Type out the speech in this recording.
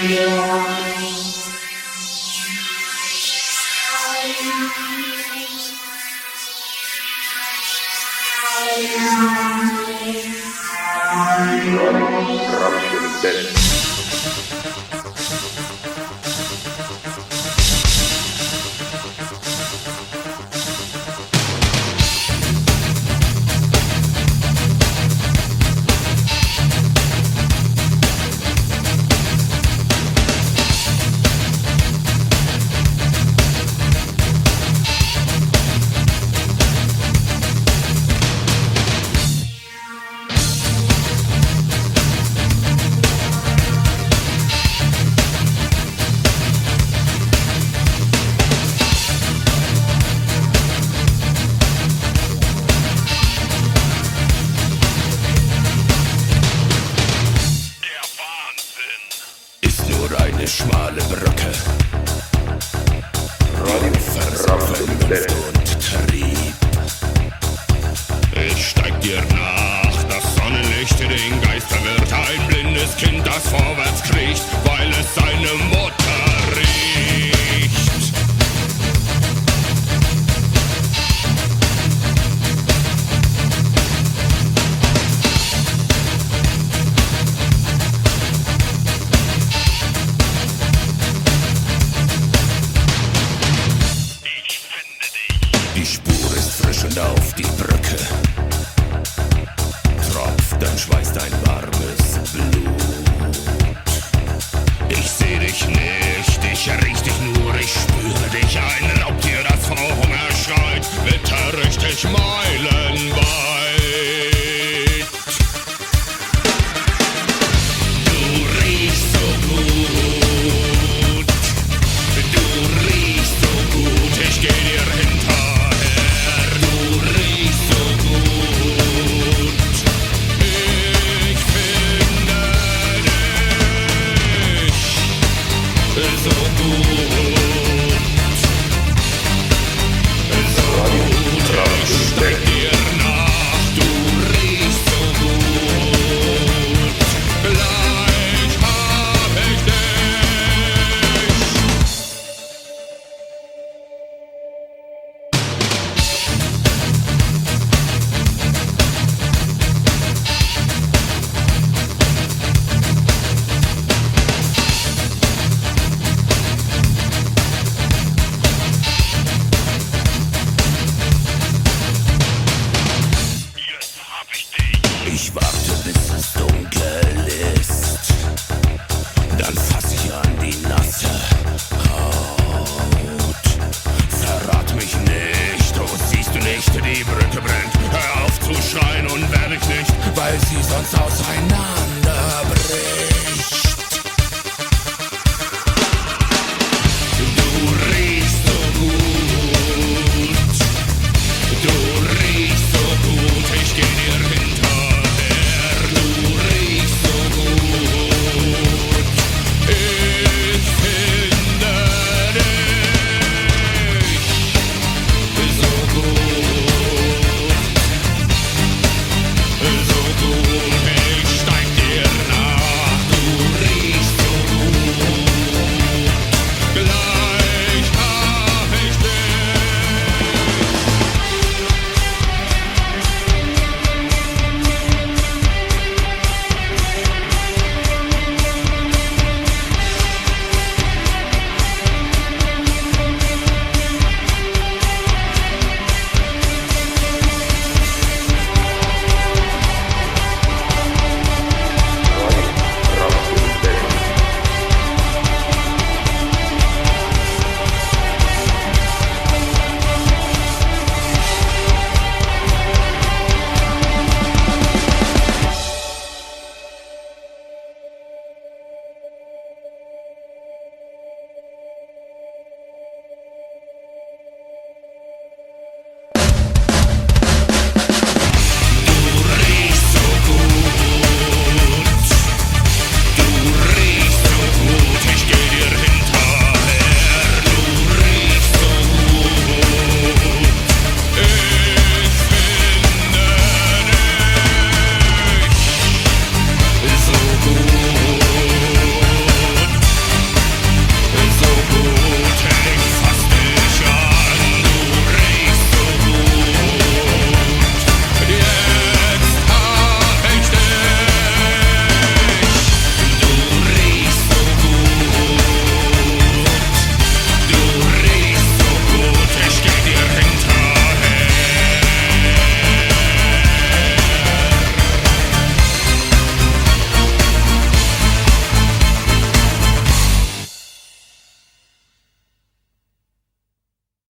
Ist schmale Brücke. Vernunft und Trieb. Ich steig dir nach, das Sonnenlicht den Geist verwirrt. Ein blindes Kind, das vorwärts kriecht, weil es seine Mutter Tropft dein warmes Blut. Ich seh dich nicht, ich riech dich nur, ich spüre dich. Ein Raubtier, das vor Hunger schreit, bitter richtig meilenweit. Du Ich warte, bis es dunkel ist. Dann fass ich an die